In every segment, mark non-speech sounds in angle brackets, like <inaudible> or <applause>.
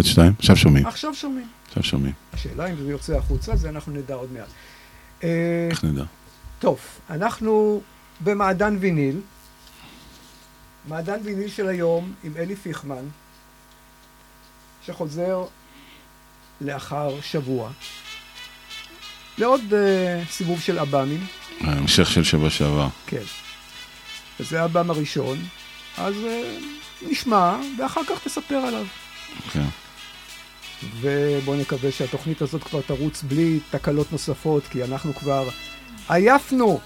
אחד, שתיים, עכשיו שומעים. עכשיו שומעים. עכשיו שומעים. השאלה אם זה יוצא החוצה, זה אנחנו נדע עוד מעט. אה, איך נדע? טוב, אנחנו במעדן ויניל. מעדן ויניל של היום עם אלי פיכמן, שחוזר לאחר שבוע לעוד uh, סיבוב של אב"מים. המשך של שבוע שעבר. כן. וזה האב"ם הראשון, אז uh, נשמע, ואחר כך תספר עליו. כן. ובואו נקווה שהתוכנית הזאת כבר תרוץ בלי תקלות נוספות, כי אנחנו כבר עייפנו.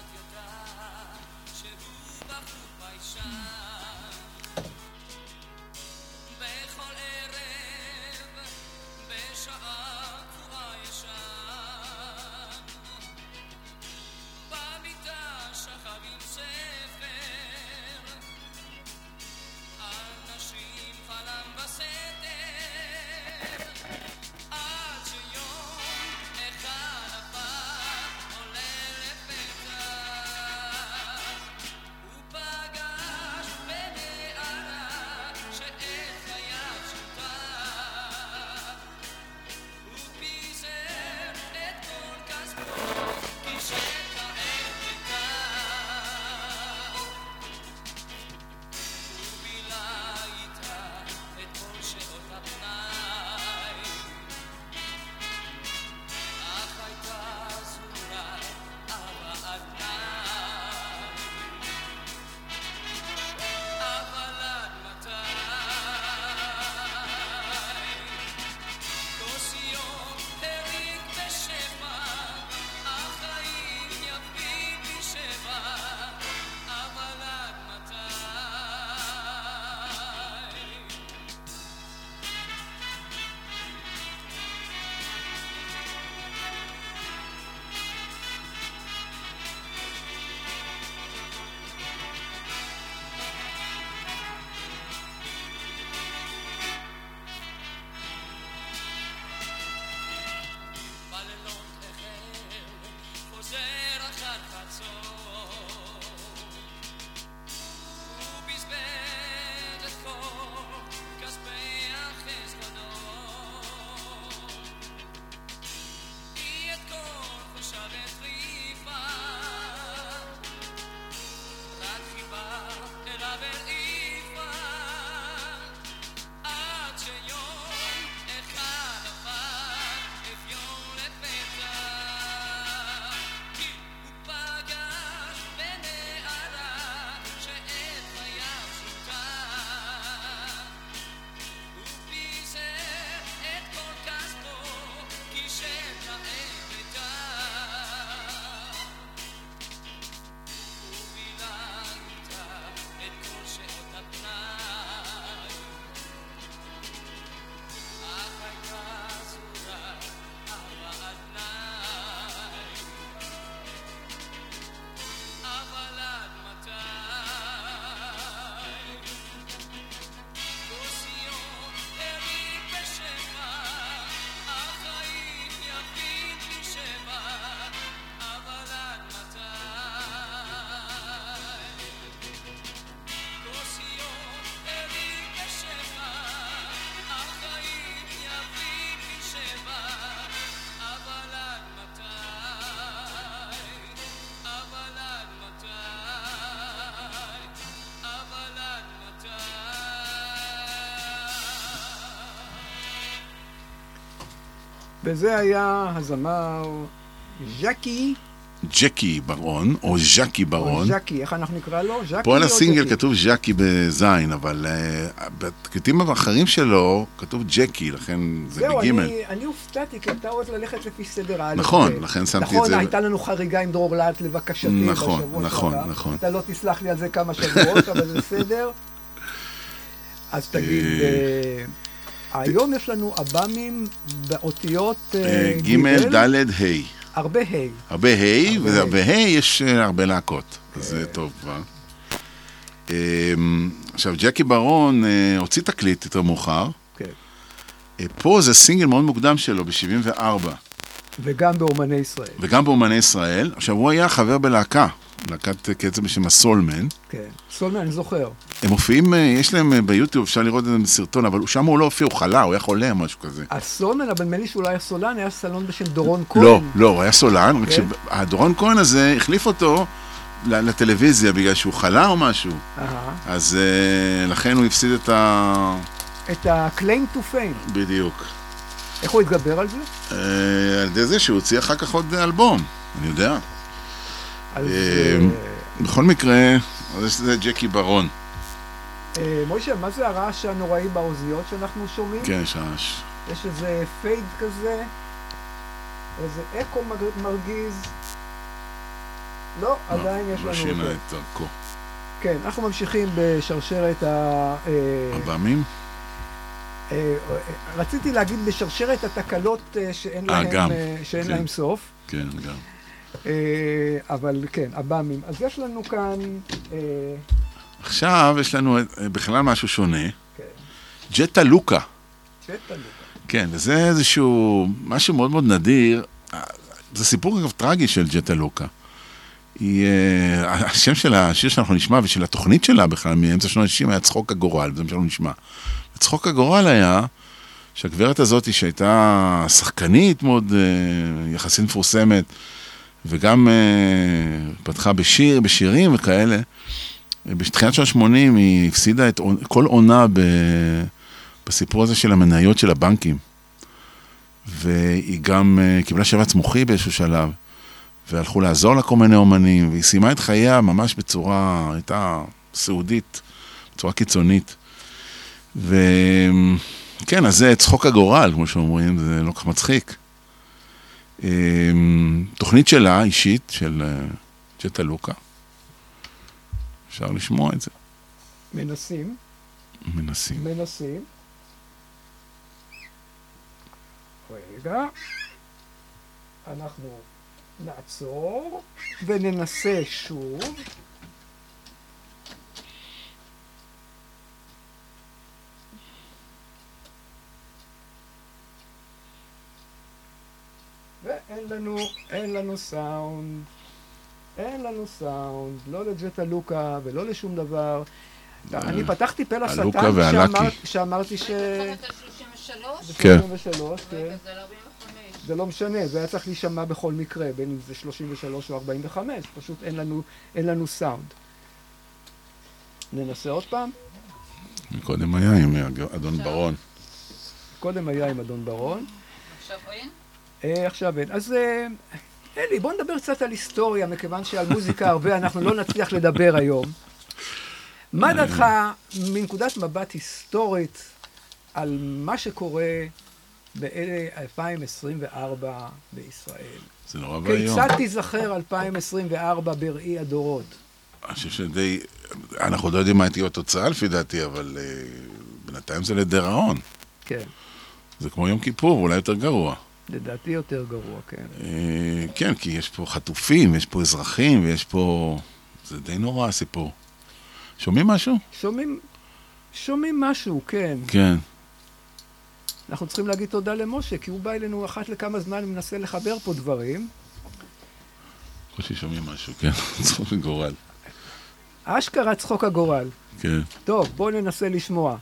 וזה היה הזמר ז'קי, ג'קי ברון, או ז'קי או ברון. ז'קי, איך אנחנו נקרא לו? ז'קי פה על או הסינגל? כתוב ז'קי בזין, אבל אה, בתקליטים האחרים שלו כתוב ג'קי, לכן זה זהו, בגימל. אני, אני הופתעתי, כי אתה אוהב ללכת לפי סדר האלף. נכון, ב'. לכן שמתי את נכון, זה. הייתה לנו חריגה עם דרור להט לבקשתי נכון, בשבוע נכון, שעבר. נכון. אתה לא תסלח לי על זה כמה שבועות, אבל זה בסדר. אז תגיד, אה, אה, היום יש לנו עב"מים באותיות אה, אה, ג', ד', ה'. הרבה ה'. הרבה ה', ובה' יש אה, הרבה להקות, זה טוב כבר. אמ, עכשיו, ג'קי ברון הוציא תקליט יותר מאוחר. כן. פה זה סינגל מאוד מוקדם שלו, ב-74, וגם באומני ישראל. וגם באומני ישראל. עכשיו, הוא היה חבר בלהקה, להקת קצב בשם הסולמן. כן. סולמן, אני זוכר. הם מופיעים, אה, יש להם אה, ביוטיוב, אפשר לראות את זה בסרטון, אבל שם הוא לא הופיע, הוא חלה, הוא היה חולה או משהו כזה. הסולמן, אבל נדמה לי שאולי הסולן היה סלון בשם דורון כהן. לא, לא, הוא היה סולן, רק כן? שהדורון כהן הזה החליף אותו לטלוויזיה בגלל שהוא חלה או משהו. אז uh, לכן הוא הפסיד את ה... את ה-claim to fame. בדיוק. איך הוא התגבר על זה? על ידי זה שהוא הוציא אחר כך עוד אלבום, אני יודע. אז אה, אה, בכל מקרה, אז לזה ג'קי ברון. אה, מוישה, מה זה הרעש הנוראי באוזניות שאנחנו שומעים? כן, יש רעש. יש איזה פייד כזה, איזה אקו מרגיז. לא, עדיין יש לא לנו שינה אותו. את דרכו. כן, אנחנו ממשיכים בשרשרת ה... אה, אב"מים? אה, אה, רציתי להגיד בשרשרת התקלות שאין כן. להם סוף. כן, גם. אה, אבל כן, עב"מים. אז יש לנו כאן... אה, עכשיו יש לנו אה, בכלל משהו שונה. כן, ג'טה לוקה. צ'טה לוקה. כן, וזה איזשהו משהו מאוד מאוד נדיר. זה סיפור אגב טרגי של ג'טה לוקה. היא, השם של השיר שאנחנו נשמע ושל התוכנית שלה בכלל מאמצע שנות ה-60 היה צחוק הגורל, זה מה שאנחנו נשמע. צחוק הגורל היה שהגברת הזאת שהייתה שחקנית מאוד יחסית מפורסמת וגם אה, פתחה בשיר, בשירים וכאלה, בתחילת שנות ה-80 היא הפסידה את כל עונה ב... בסיפור הזה של המניות של הבנקים. והיא גם אה, קיבלה שבץ מוחי באיזשהו שלב, והלכו לעזור לה כל מיני אומנים, והיא סיימה את חייה ממש בצורה, הייתה סעודית, בצורה קיצונית. וכן, אז זה צחוק הגורל, כמו שאומרים, זה לא כל כך מצחיק. אה, תוכנית שלה, אישית, של אה, ג'טה לוקה, אפשר לשמוע את זה, מנסים, מנסים. מנסים. רגע. אנחנו נעצור וננסה שוב. ואין לנו, אין לנו סאונד. אין לנו סאונד, לא לג'טה לוקה ולא לשום דבר. אני פתחתי פה לשטן שאמרתי ש... חוזרת על 33? כן. 33, כן. רגע, זה על 45. זה לא משנה, זה היה צריך להישמע בכל מקרה, בין אם זה 33 או 45, פשוט אין לנו, אין לנו סאונד. ננסה עוד פעם? קודם היה עם אדון ברון. קודם היה עם אדון ברון, עכשיו אין? אה, עכשיו אין. אז אה, אלי, בוא נדבר קצת על היסטוריה, מכיוון שעל מוזיקה הרבה אנחנו לא נצליח לדבר היום. מה דעתך, מנקודת מבט היסטורית, על מה שקורה ב-2024 בישראל? זה נורא ואיום. כיצד תיזכר 2024 בראי הדורות? אני חושב שדי... אנחנו לא יודעים מה תהיה התוצאה לפי דעתי, אבל אה, בינתיים זה לדיראון. כן, זה כמו יום כיפור, אולי יותר גרוע. לדעתי יותר גרוע, כן. אה, כן, כי יש פה חטופים, יש פה אזרחים, ויש פה... זה די נורא הסיפור. שומעים משהו? שומעים, שומעים משהו, כן. כן. אנחנו צריכים להגיד תודה למשה, כי הוא בא אלינו אחת לכמה זמן ומנסה לחבר פה דברים. בקושי שומעים משהו, כן. <laughs> צחוק גורל. אשכרה צחוק הגורל. כן. טוב, בואו ננסה לשמוע.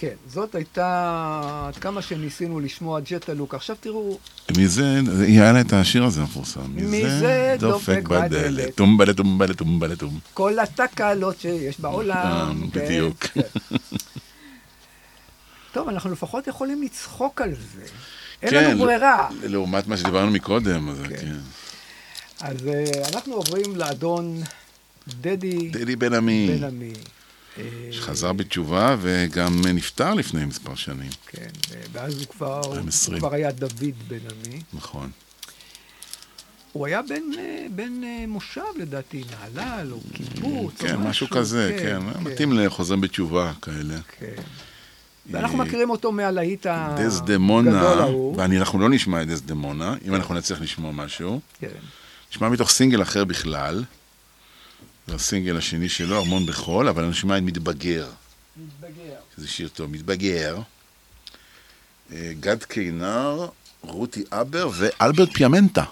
כן, זאת הייתה, עד כמה שניסינו לשמוע ג'טה לוק. עכשיו תראו, מזה, היה לה את השיר הזה המפורסם. מזה דופק בדלת. טומבלה טומבלה טומבלה טום. כל התקלות שיש בעולם. אה, כן, בדיוק. כן. טוב, אנחנו לפחות יכולים לצחוק על זה. אין כן, לנו ברירה. לעומת מה שדיברנו מקודם, אז כן. כן. אז אה, אנחנו עוברים לאדון דדי דדי בן עמי, בן עמי. אה, שחזר בתשובה וגם נפטר לפני מספר שנים. כן, אה, ואז הוא כבר, הוא 2020. כבר היה דוד בן עמי. נכון. הוא היה בן, אה, בן אה, מושב לדעתי, נהלל או קיבוץ או כן, משהו כזה, כן. מתאים לחוזרים בתשובה כאלה. כן. ואנחנו אה, מכירים אותו מהלהיט הגדול ההוא. ואנחנו לא נשמע את דסדמונה, אם אנחנו נצליח לשמוע משהו. כן. נשמע מתוך סינגל אחר בכלל. זה הסינגל השני שלו, ארמון בחול, אבל נשמע את מתבגר. זה שיר טוב, מתבגר. אה, גד קינר, רותי אבר ואלברט פיאמנטה.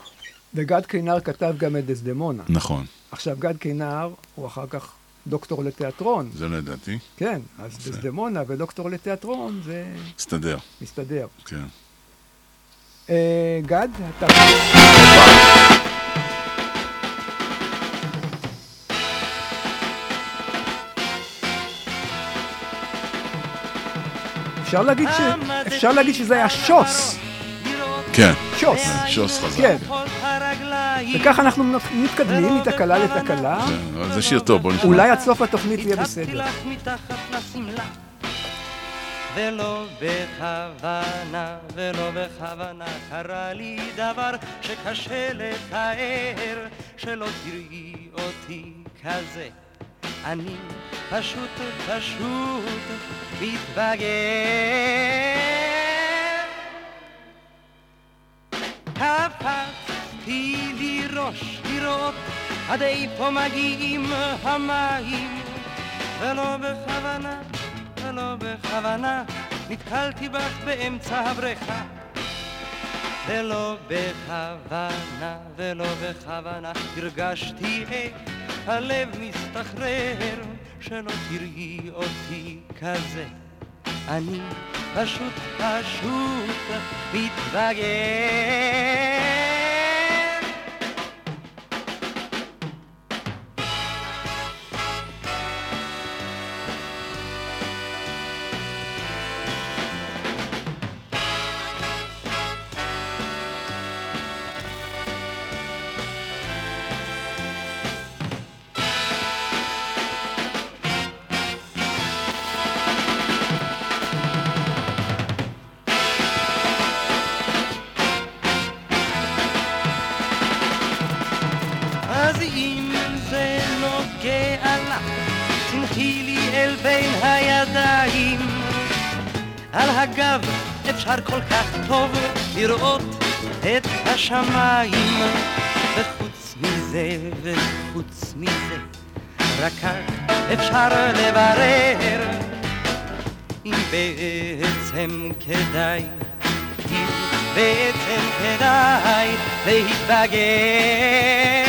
וגד קינר כתב גם את דסדמונה. נכון, עכשיו, גד קינר הוא אחר כך דוקטור לתיאטרון. זה לא ידעתי. כן, אז דסדמונה ודוקטור לתיאטרון זה הסתדר, מסתדר. כן. אה, גד, אתה... אפשר להגיד, ש... אפשר להגיד שזה היה שוס. כן, שוס. שוס חזק. כן. וככה אנחנו מתקדמים מתקלה לתקלה. כן, זה שיר טוב, בוא נשמע. אולי עד סוף התוכנית יהיה בסדר. ולא בכוונה, ולא בכוונה קרה לי דבר שקשה לתאר, שלא תראי אותי כזה. אני פשוט פשוט מתבגר. קפצתי לי ראש לראות עד איפה מגיעים המים ולא בכוונה, ולא בכוונה נתקלתי בך באמצע הבריכה ולא בכוונה, ולא בכוונה הרגשתי איך הלב מסתחרר שלא תראי אותי כזה. אני פשוט פשוט מתבגר השמיים. וחוץ מזה, וחוץ מזה, רק כך אפשר לברר אם בעצם כדאי, אם בעצם כדאי להתבגר.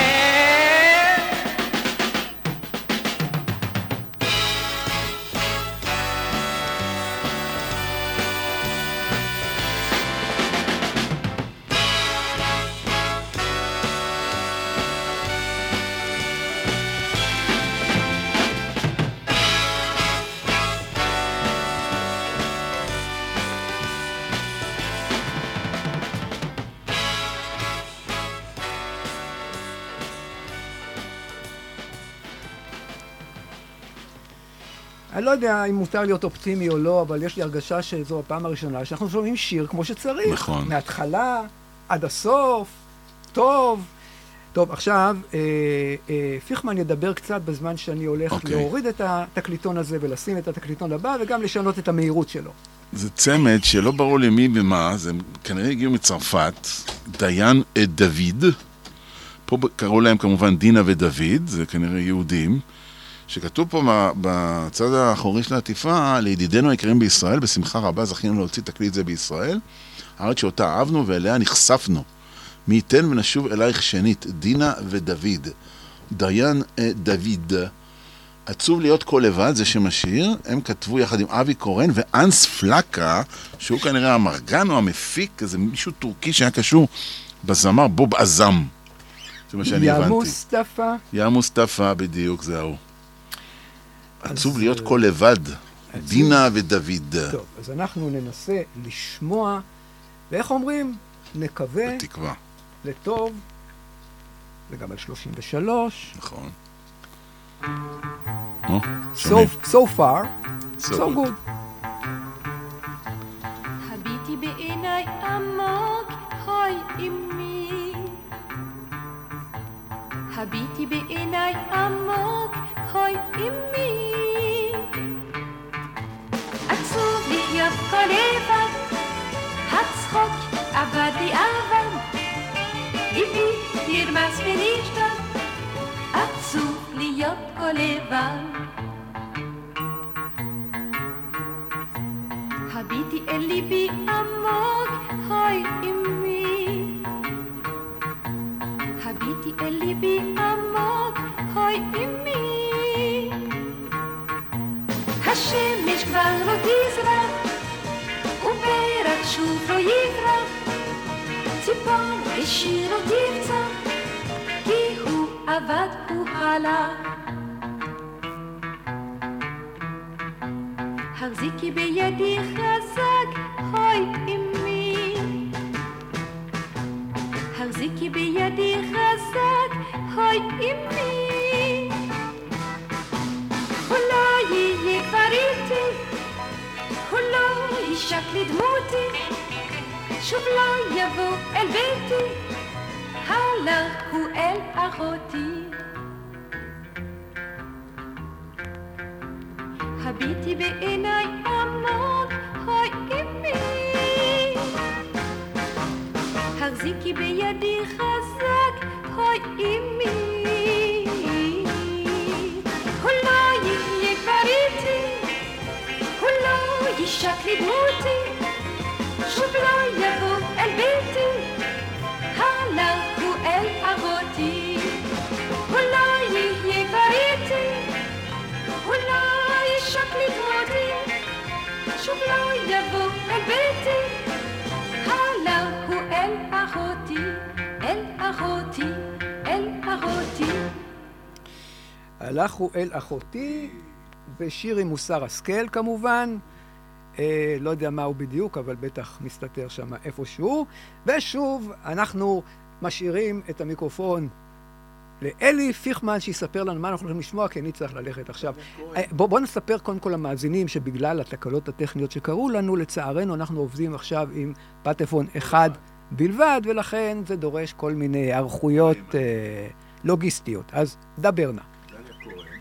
לא יודע אם מותר להיות אופטימי או לא, אבל יש לי הרגשה שזו הפעם הראשונה שאנחנו שומעים שיר כמו שצריך. נכון. מההתחלה עד הסוף, טוב. טוב, עכשיו, אה, אה, פיכמן ידבר קצת בזמן שאני הולך אוקיי. להוריד את התקליטון הזה ולשים את התקליטון הבא, וגם לשנות את המהירות שלו. זה צמד שלא ברור למי ומה, זה כנראה הגיעו מצרפת, דיין אה, דוד, פה קראו להם כמובן דינה ודוד, זה כנראה יהודים, שכתוב פה בצד האחורי של העטיפה, לידידינו היקרים בישראל, בשמחה רבה זכינו להוציא תקליט זה בישראל, הארץ שאותה אהבנו ואליה נחשפנו. מי ייתן ונשוב אלייך שנית, דינה ודוד. דיין אה, דוד. עצוב להיות כה לבד, זה שם השיר, הם כתבו יחד עם אבי קורן ואנס פלקה, שהוא כנראה המרגן או המפיק, איזה מישהו טורקי שהיה קשור בזמר בוב עזם. זה מה שאני יא הבנתי. מוסטפא. יא מוסטפא, בדיוק, זה ההוא. עצוב אז, להיות כה לבד, דינה ודוד. טוב, אז אנחנו ננסה לשמוע, ואיך אומרים? נקווה בתקווה, לטוב, וגם על 33. נכון. נו, So, שומעים. so far, So so good. good. הביטי בעיניי עמוק, הוי אמי. עצוב להיות כה לבד, הצחוק אבד לי אבד. ליבי נרמס ונשתת, עצוב להיות כה לבד. הביטי אל ליבי עמוק, הוי אמי. הביטי אל ליבי עמוק, הוי אמי. השמש כבר לא תזרח, ופרח שוב לא יברח. ציפור בשיר לא תרצח, כי הוא אבד, הוא הלך. החזיקי בידי חזק, הוי אמי. החזיקי בידי חזק, יישק לדמותי, שוב לא יבוא אל ביתי, הלך הוא אל אחותי. יישק לדמותי, שוב לא יבוא אל ביתי, הלך הוא אל אבותי. לא יהיה כבר איתי, הוא לא יישק לדמותי, שוב לא יבוא אל ביתי, הלך הוא אל אחותי, אל אחותי, אל אחותי. הלך הוא אל אחותי, בשיר עם מוסר השכל כמובן. אה, לא יודע מהו בדיוק, אבל בטח מסתתר שם איפשהו. ושוב, אנחנו משאירים את המיקרופון לאלי פיכמן, שיספר לנו מה אנחנו הולכים לשמוע, כי אני צריך ללכת עכשיו. אה, בוא, בוא נספר קודם כל למאזינים שבגלל התקלות הטכניות שקרו לנו, לצערנו אנחנו עובדים עכשיו עם פטפון אחד בלבד, ולכן זה דורש כל מיני היערכויות אה, לוגיסטיות. אז דבר נא. דליה כהן,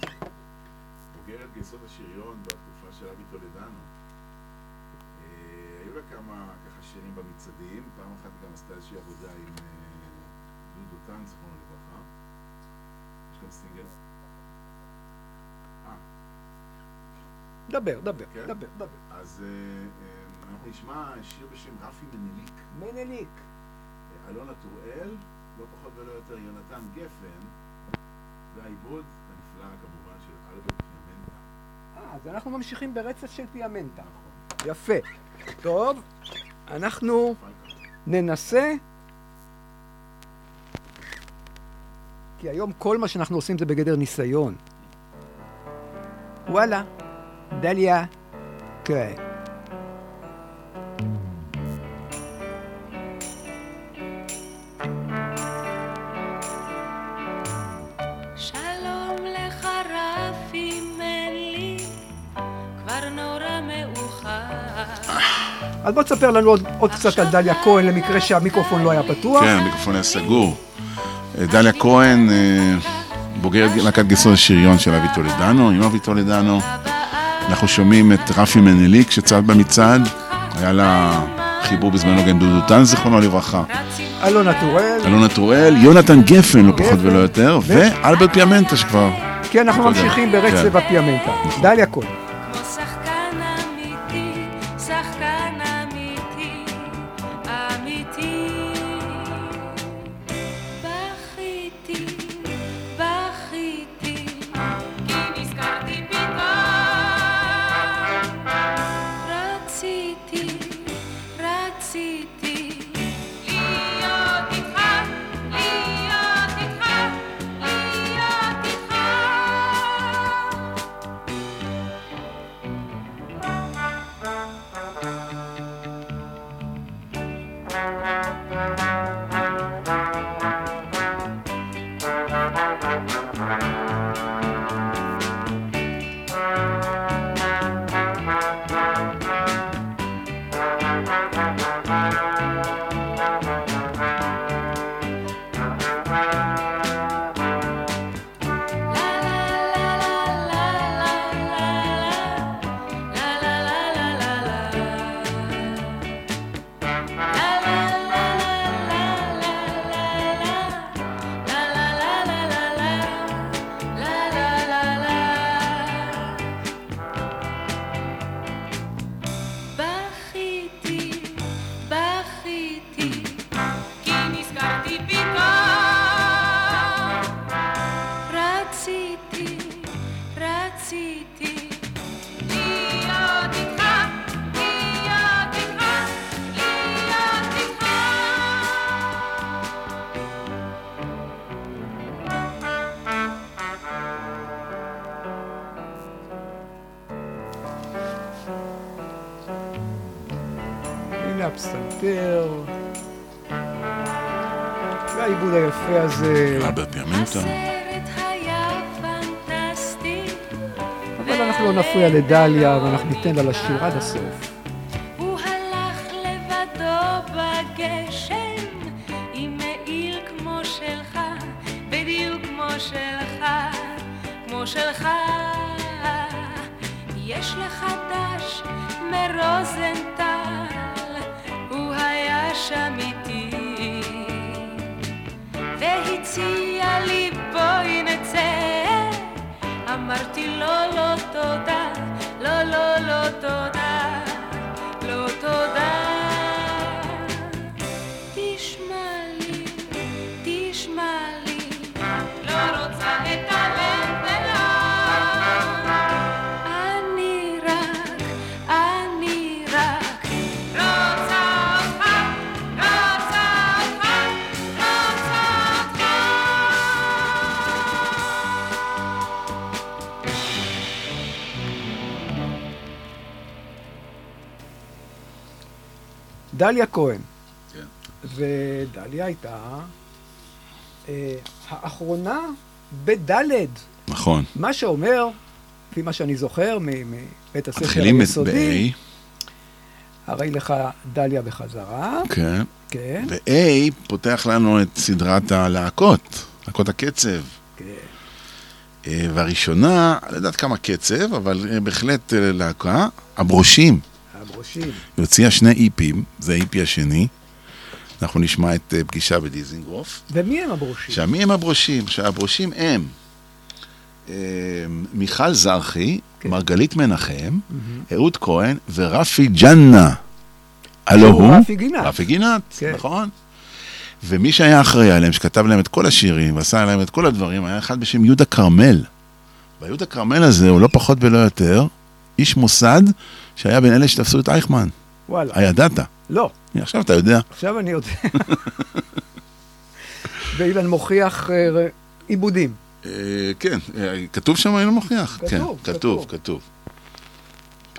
בוגרת יסוד השריון בתקופה של אבי טולדנו. אה, היו לה כמה ככה שירים במצעדים, פעם אחת גם עשתה איזושהי עבודה עם אה, דודו טן, זכרונו לברכה. יש גם סינגל. אה, דבר, דבר, כן? דבר, דבר. אז אה, אנחנו נשמע שיר בשם רפי מנליק, מנליק. אלונה טוראל, לא פחות ולא יותר יונתן גפן, והעיבוד הנפלא כמובן של אלברט פיאמנטה. אה, אז אנחנו ממשיכים ברצף של פיאמנטה. נכון. יפה. טוב, אנחנו ננסה, כי היום כל מה שאנחנו עושים זה בגדר ניסיון. וואלה, דליה, מאוחר. אז בוא תספר לנו עוד, עוד קצת על דליה כהן, למקרה שהמיקרופון לא היה פתוח. כן, המיקרופון היה סגור. דליה כהן, אה, בוגרת להקת גיסות השריון של אבי טולדנו, עם אבי טולדנו. אנחנו שומעים את רפי מנליק שצעד במצעד, היה לה חיבור בזמנו גם דודו טן, זיכרונו לברכה. אלונה טוראל. אלונה טוראל, יונתן גפן, לא פחות. ולא יותר, ואלברט פיאמנטה שכבר... כן, אנחנו. ממשיכים ברצף כן. הפיאמנטה. דליה כהן. פנטסטי, אבל אנחנו לא נפריע לדליה, ואנחנו ניתן לה לשיר עד הסוף. דליה כהן. כן. ודליה הייתה אה, האחרונה בדלת. נכון. מה שאומר, לפי מה שאני זוכר מבית הספר היסודי, הרי לך דליה בחזרה, כן, כן, ו-A פותח לנו את סדרת הלהקות, להקות הקצב. כן. אה, והראשונה, אני לא יודעת כמה קצב, אבל אה, בהחלט אה, להקה, הברושים. היא הוציאה שני איפים, זה האיפי השני. אנחנו נשמע את אה, פגישה בדיזינגוף. ומי הם הברושים? עכשיו, מי הם הברושים? עכשיו, הברושים הם אה, מיכל זרחי, כן. מרגלית מנחם, אהוד כהן ורפי ג'אנה. הלו הוא? רפי גינת. רפי גינת, כן. נכון. ומי שהיה אחראי עליהם, שכתב להם את כל השירים ועשה להם את כל הדברים, היה אחד בשם יהודה כרמל. והיהודה כרמל הזה הוא לא פחות ולא יותר איש מוסד שהיה בין אלה שתפסו את אייכמן. וואלה. הידעת? לא, עכשיו אתה יודע. עכשיו אני יודע. ואילן מוכיח אה, עיבודים. אה, כן, אה, כתוב שם אין מוכיח. כתוב, כן, כתוב. כתוב.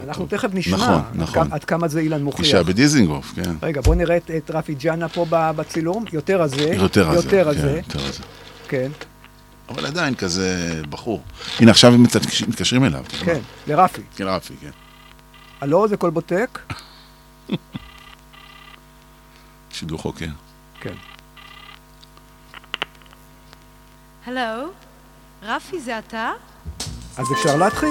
אנחנו תכף נשמע נכון, נכון. עד כמה זה אילן מוכיח. פגישה בדיזינגוף, כן. רגע, בוא נראה את, רפי ג'אנה פה בצילום, יותר הזה. יותר הזה. יותר כן, הזה, יותר הזה. כן, אבל עדיין כזה בחור. הנה, עכשיו מתקשרים אליו. כן? לרפי. כן, רפי, כן. הלו, זה קולבוטק? <laughs> שידור חוקר. כן. הלו, רפי זה אתה? אז אפשר להתחיל?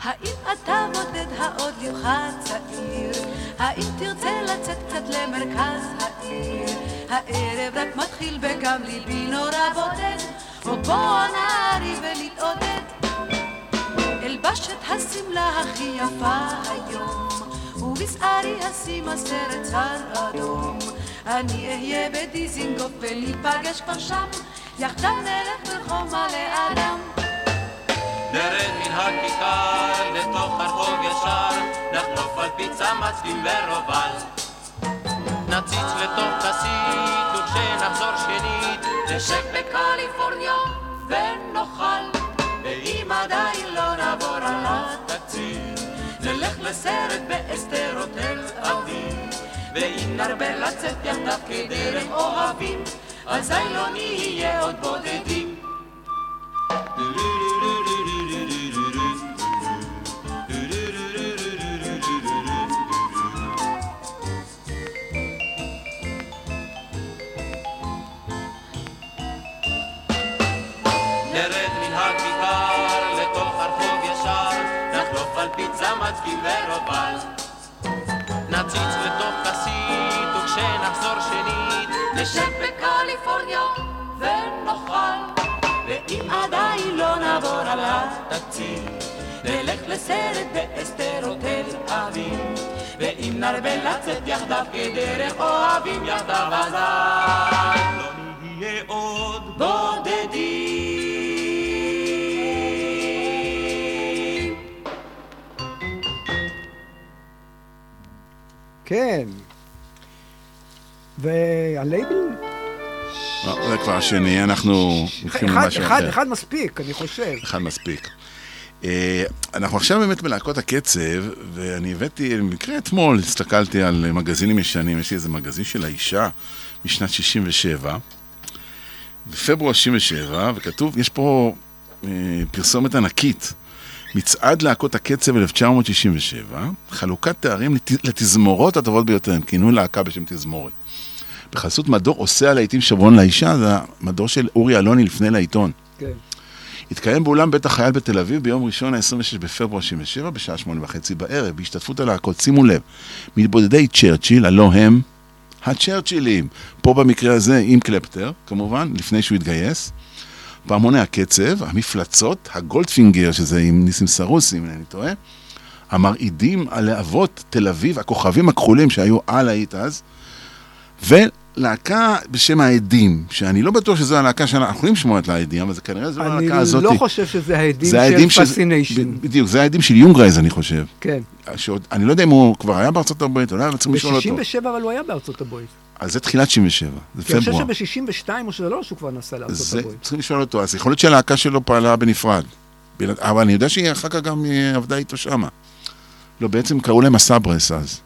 האם אתה בודד העוד לבך צעיר? האם תרצה לצאת קצת למרכז העיר? הערב רק מתחיל וגם ליבי נורא בודד, או בוא נערי ולהתעודד. אלבש את השמלה הכי יפה היום, ובשערי אשים הסרט צר אדום. אני אהיה בדיזינגוף וניפגש כבר שם, יחדיו נלך ברחוב מלא אדם. הכיכר לתוך הרחוב ישר, נחלוף על פיצה מצבים ורובל. נציץ לתוך כסית, וכשנחזור שנית, נשב בקליפורניה ונאכל. ואם עדיין לא נעבור על התקציב, נלך לסרט באסתר תל אביב. ואם נרבה לצאת יחדיו כדרם אוהבים, אזי לא נהיה עוד בודדים. נרד מצבים ורובל. נציץ לתוך כסית, וכשנחזור שנית, נשב בקליפורניה ונאכל. ואם עדיין לא נעבור על התקציב, נלך לסרט באסתר או תל אביב. ואם נרבה לצאת יחדיו כדרך אוהבים יחדיו, אזי לא נהיה עוד בודדים. כן. והלייבל? לא, זה כבר השני, אנחנו הולכים אחד, למשהו אחד, אחר. אחד מספיק, אני חושב. אחד מספיק. אה, אנחנו עכשיו באמת בלהקות הקצב, ואני הבאתי, במקרה אתמול הסתכלתי על מגזינים ישנים, יש לי איזה מגזין של האישה משנת 67, בפברואר 67, וכתוב, יש פה אה, פרסומת ענקית, מצעד להקות הקצב 1967, חלוקת תארים לת- לתזמורות הטובות ביותר, הם כינו להקה בשם תזמורת. בחסות מדור עושה הלהיטים שברון לאישה, זה המדור של אורי אלוני לפני לעיתון. כן. התקיים באולם בית החייל בתל אביב ביום ראשון ה-26 בפברואר 77 בשעה שמונה וחצי בערב, בהשתתפות הלהקות, שימו לב, מתבודדי צ'רצ'יל, הלא הם הצ'רצ'ילים, פה במקרה הזה עם קלפטר, כמובן, לפני שהוא התגייס, פעמוני הקצב, המפלצות, הגולדפינגר, שזה עם ניסים סרוסי, אם אינני טועה, המרעידים, הלהבות, תל אביב, הכוכבים הכחולים שהיו על האית אז, ולהקה בשם העדים, שאני לא בטוח שזו הלהקה שאנחנו יכולים לשמוע את העדים, אבל זה כנראה זו אני הלהקה הזאת. לא חושב שזה העדים של פסיניישן. ב- בדיוק, זה העדים של יונגרייז, אני חושב. כן. שעוד, אני לא יודע אם הוא כבר היה בארצות הברית, אולי צריכים לשאול אותו. ב-67 אבל הוא היה בארצות הברית. אז זה תחילת 77, זה כי אני חושב פברואר. שב-62 או 3 הוא כבר נסע לארצות זה, הברית. צריכים לשאול אותו, אז יכול להיות שהלהקה שלו פעלה בנפרד. אבל אני יודע שהיא אחר כך גם אה, עבדה איתו שמה. לא, בעצם קראו להם הסברס אז.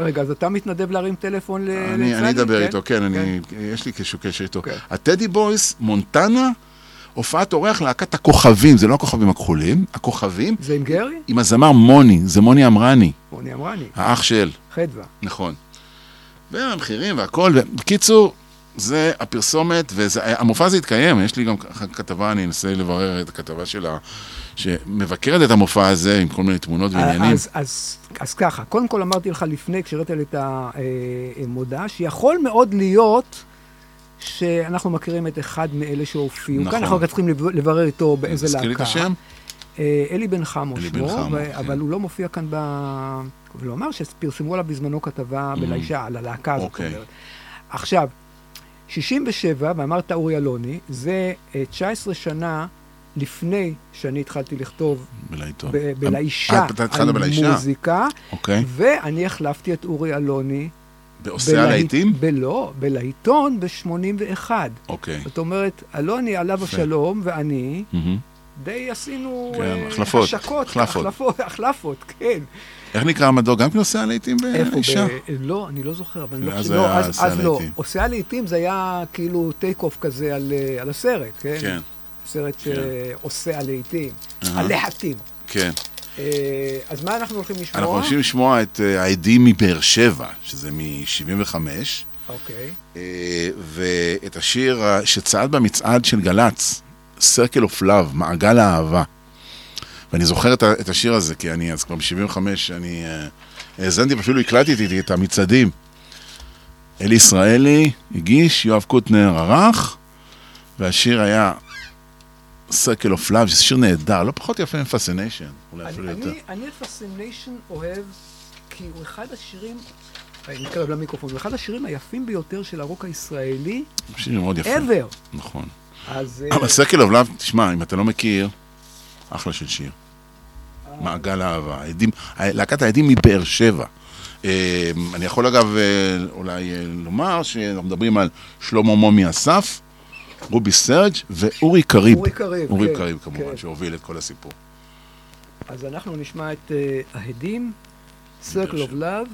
רגע, אז אתה מתנדב להרים טלפון ל- אני, לצדי? אני אדבר כן? איתו, כן, אני, יש לי קשר קשר איתו. כן. הטדי בויס, מונטנה, הופעת אורח להקת הכוכבים, זה לא הכוכבים הכחולים, הכוכבים, זה עם גרי? עם הזמר מוני, זה מוני אמרני, רוני אמרני, האח של. חדווה. נכון. והמחירים והכל, בקיצור, זה הפרסומת, והמופע הזה התקיים, יש לי גם כתבה, אני אנסה לברר את הכתבה שלה, שמבקרת את המופע הזה עם כל מיני תמונות ועניינים. אז, אז, אז ככה, קודם כל אמרתי לך לפני, כשראית לי את המודעה, שיכול מאוד להיות שאנחנו מכירים את אחד מאלה שהופיעו. נכון. כאן אנחנו רק צריכים לב- לברר איתו באיזה תזכירי להקה. את השם? אה, אלי בן חמו אלי בן שמו, חמו, ו- כן. אבל הוא לא מופיע כאן ב... אבל הוא אמר שפרסמו עליו בזמנו כתבה בלישה על הלהקה הזאת. Mm. אוקיי. אומרת. עכשיו, 67, ואמרת אורי אלוני, זה אה, 19 שנה לפני שאני התחלתי לכתוב בלעיתון. ב- בלאישה אה, על בלאישה? מוזיקה, אוקיי. ואני החלפתי את אורי אלוני. בעושה הלהיטים? בלא, בלעיתון ב-81. אוקיי. זאת אומרת, אלוני עליו. השלום ואני, מהמם. די עשינו כן, אה, החלפות, השקות, החלפות. החלפות, החלפות, כן. איך נקרא המדור? גם כן עושה איפה? באישה? ב- לא, אני לא זוכר, אבל אני לא חושב, לא, אז- אז לא. עושה הלעיתים זה היה כאילו טייק אוף כזה על, אה, על הסרט, כן? כן, סרט שעושה הלעיתים, אהה. הלהטים. כן. אה, אז מה אנחנו הולכים לשמוע? אנחנו רוצים לשמוע את אה, העדים מבאר שבע, שזה מ-75, אוקיי. ואת השיר אה, שצעד במצעד של גל"צ, Circle of Love, מעגל האהבה. ואני זוכר את את השיר הזה, כי אני אז כבר ב-75, אני אה, האזנתי ואפילו הקלטתי את המצעדים. אלי ישראלי הגיש, יואב קוטנר ערך, והשיר היה Circle of Love, שזה שיר נהדר, לא פחות יפה מפסניישן, אולי אפילו אני, יותר. אני, את פסיניישן אוהב, כי הוא אחד השירים, אני מתקרב למיקרופון, הוא אחד השירים היפים ביותר של הרוק הישראלי, שיר מאוד יפה. ever. נכון. אז... אה, אבל Circle of Love, תשמע, אם אתה לא מכיר, אחלה של שיר. מעגל. העדים, להקת העדים מבאר שבע. אה, אני יכול אגב אה, אולי לומר שאנחנו מדברים על שלמה מומי אסף, רובי סרג' ואורי קריב. אורי קריב, אורי כן, קריב כמובן, כן. שהוביל את כל הסיפור. אז אנחנו נשמע את אה, ההדים, Circle of Love,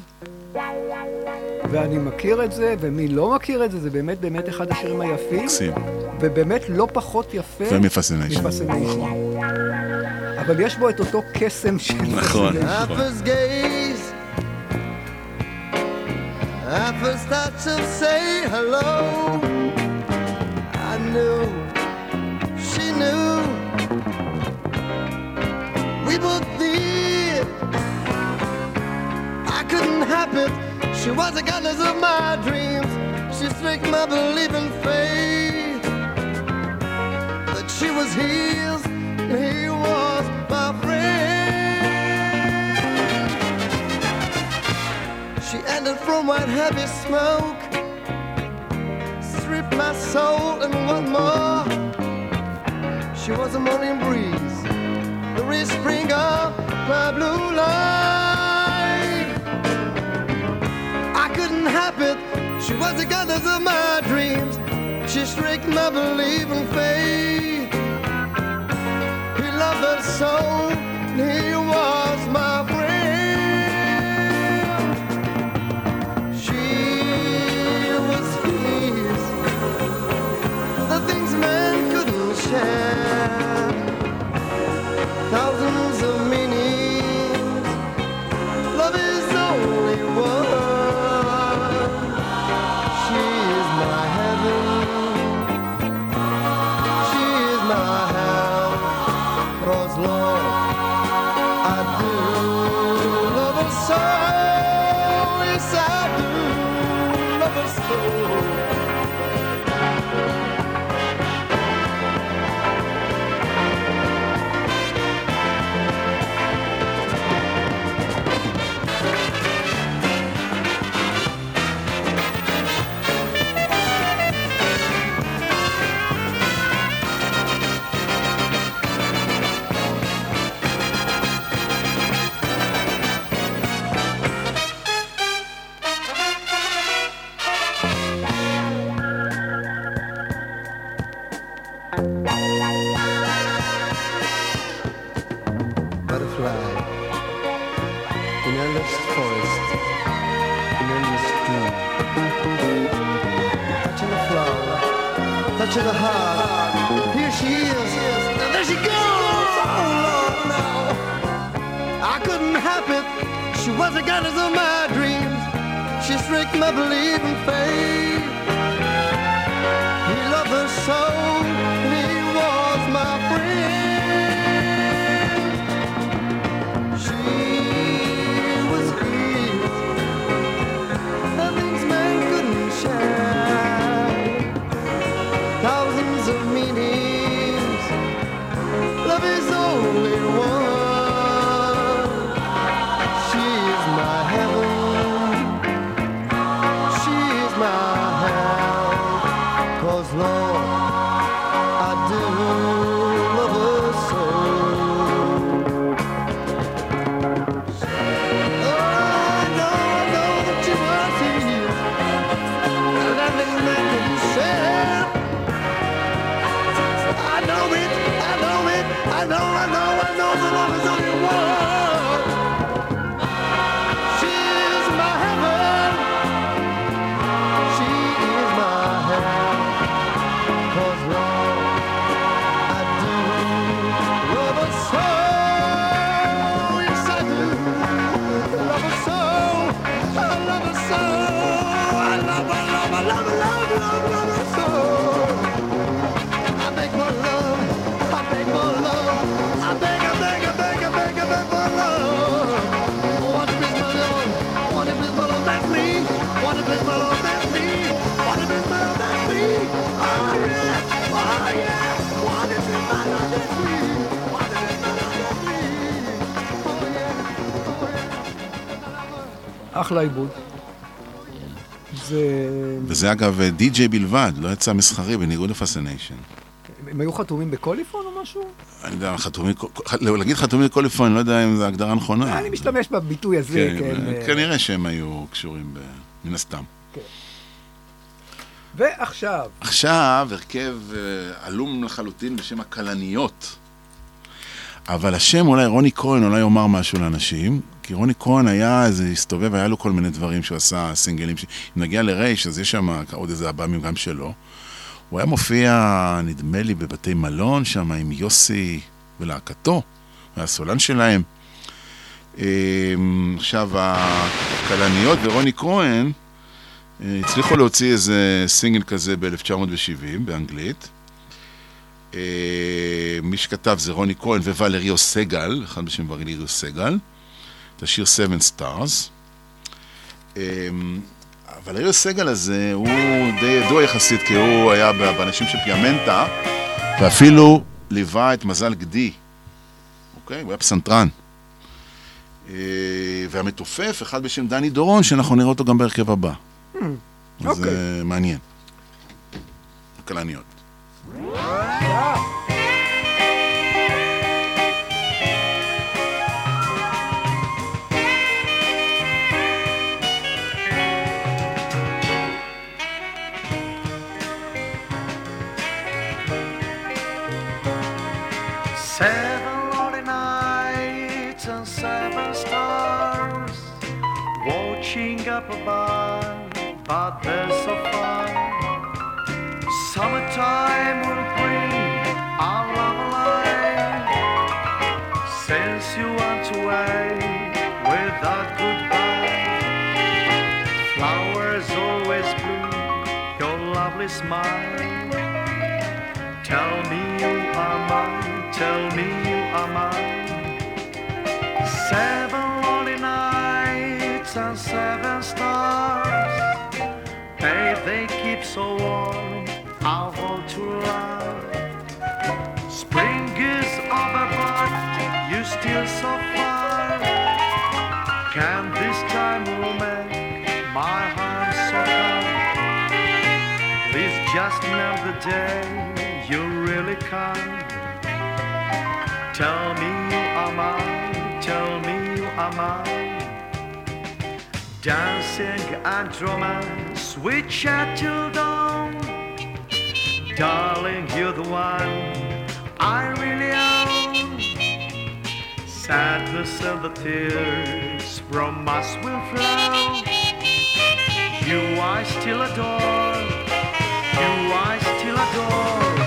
ואני מכיר את זה, ומי לא מכיר את זה, זה באמת באמת אחד השירים היפים, מקסים. ובאמת לא פחות יפה ומפסניישן. מפסניישן. אבל יש בו את אותו קסם של נכון. Fascination. At first gaze, at first touch of say hello, I knew, she knew, we both did. Couldn't it. She was the goddess of my dreams. She strict my belief in faith that she was his and he was my friend. She ended from white heavy smoke, stripped my soul and what more. She was a morning breeze, the spring of my blue light. Help it. She was the goddess of my dreams. She strict my belief in faith. He loved her so, fade עיבוד. זה... וזה אגב די.ג'יי בלבד, לא יצא מסחרי בניגוד לפסניישן. הם היו חתומים בקוליפון או משהו? אני יודע, חתומי, להגיד חתומי לכל לפעמים, אני לא יודע אם זו הגדרה נכונה. אני משתמש בביטוי הזה, כן, כן. אה, כנראה שהם היו קשורים, ב- מן הסתם. ועכשיו, עכשיו, הרכב אה, עלום לחלוטין בשם הכלניות. אבל השם, אולי רוני כהן אולי יאמר משהו לאנשים, כי רוני כהן היה איזה, הסתובב, היה לו כל מיני דברים שהוא עשה, סינגלים, ש... אם נגיע לרייש, אז יש שם עוד איזה אב"מים גם שלו. הוא היה מופיע, נדמה לי, בבתי מלון שם עם יוסי ולהקתו, הוא היה סולן שלהם. אה, עכשיו, הכלניות ורוני כהן, אה, הצליחו להוציא איזה סינגל כזה ב-1970 באנגלית. אה, מי שכתב זה רוני כהן וולריו סגל, אחד בשם ולריו סגל, את השיר Seven Stars. אה, ולריו סגל הזה הוא די ידוע יחסית, כי הוא היה באנשים של פיאמנטה, ואפילו ליווה את מזל גדי, אוקיי? הוא היה פסנתרן. אה, והמתופף, אחד בשם דני דורון, שאנחנו נראה אותו גם בהרכב הבא. אז אוקיי. זה מעניין. כלניות. Seven but they're so far. Summertime will bring our love alive. Since you went away without goodbye, flowers always bloom your lovely smile. Tell me you are mine, tell me you are mine. Seven lonely and seven stars. Babe, they keep so warm our whole true love. Spring is over, but you still so far. Can this time will make my heart so calm? Please just know the day you really come. Tell me you are mine, tell me you are mine. Dancing and romance, sweet chat till dawn. Darling, you're the one I really own. Sadness and the tears from us will flow. You I still adore you I still adore.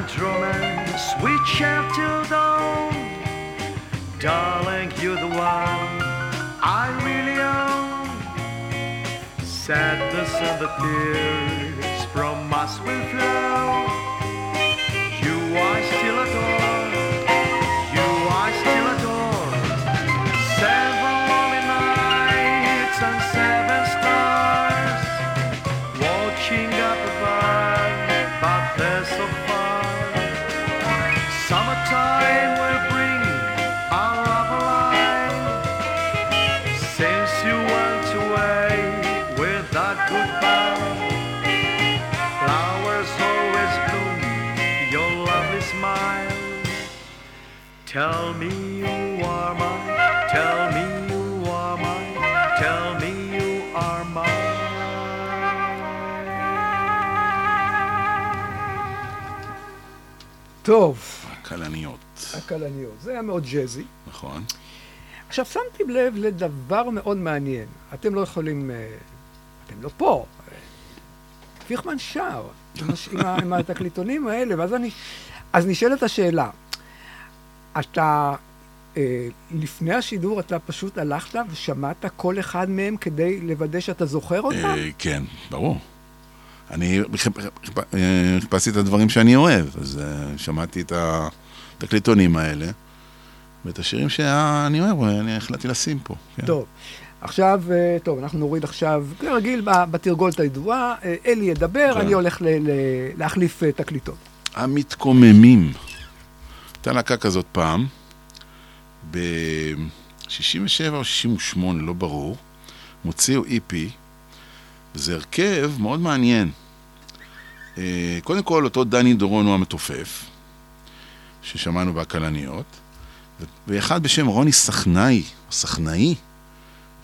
And romance, we chat till dawn. Darling, you're the one I really own. Sadness and the tears from us will flow. You I still adore. You Tell me you are mine. Tell me you are mine. Tell me you are mine. טוב. הכלניות. הכלניות. זה היה מאוד ג'אזי. נכון. עכשיו, שמתי לב לדבר מאוד מעניין. אתם לא יכולים... אה, אתם לא פה. פיכמן שר עם, עם התקליטונים האלה, ואז אני... אז נשאלת השאלה, אתה... אה, לפני השידור אתה פשוט הלכת ושמעת כל אחד מהם כדי לוודא שאתה זוכר אותם? אה, כן, ברור. אני אה, חיפשתי את הדברים שאני אוהב, אז שמעתי את התקליטונים האלה, ואת השירים שאני אוהב, אני החלטתי לשים פה. כן. טוב. עכשיו, טוב, אנחנו נוריד עכשיו, כרגיל בתרגולת הידועה, אלי ידבר, כן. אני הולך להחליף תקליטון. המתקוממים. הייתה להקה כזאת פעם, ב-67 או 68, לא ברור, מוציאו EP, וזה הרכב מאוד מעניין. אה, קודם כל, אותו דני דורון הוא המתופף, ששמענו בהקלניות, ואחד בשם רוני סכנאי, או סכנאי,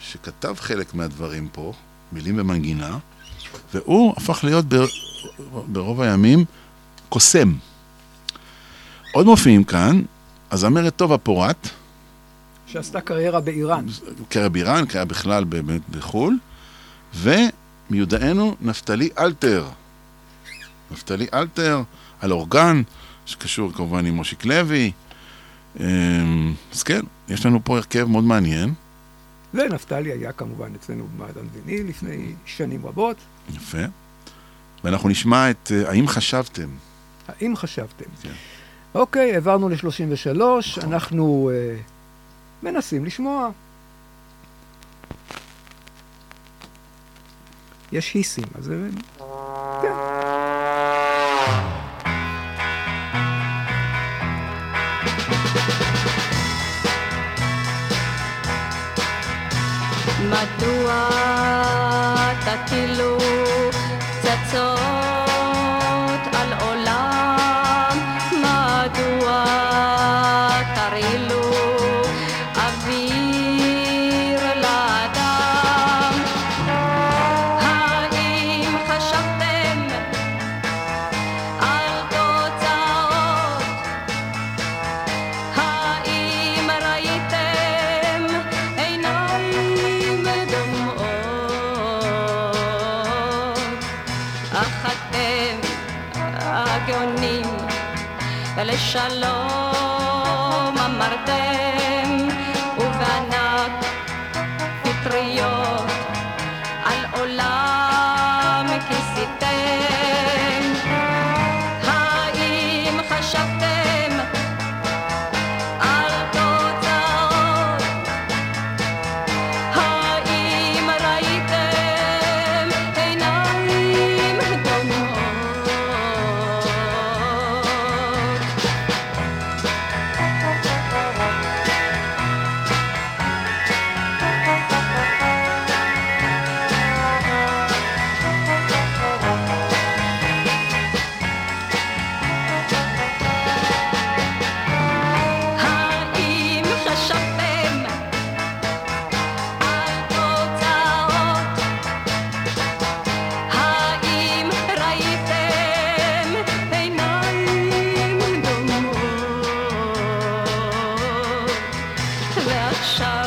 שכתב חלק מהדברים פה, מילים ומנגינה, והוא הפך להיות ב- ברוב הימים קוסם. עוד מופיעים כאן, הזמרת טובה פורט, שעשתה קריירה באיראן. קריה בירן, קריה בכלל באמת בחו"ל, ומיודענו נפתלי אלתר. נפתלי אלתר על אורגן, שקשור כמובן עם מושיק לוי. אמ, אז כן, יש לנו פה הרכב מאוד מעניין. ונפתלי היה כמובן אצלנו במעדן ויניל לפני שנים רבות. יפה. ואנחנו נשמע את אה, האם חשבתם. האם חשבתם? כן. אוקיי, העברנו ל-33, אנחנו אה, מנסים לשמוע. יש היסים, אז... ועכשיו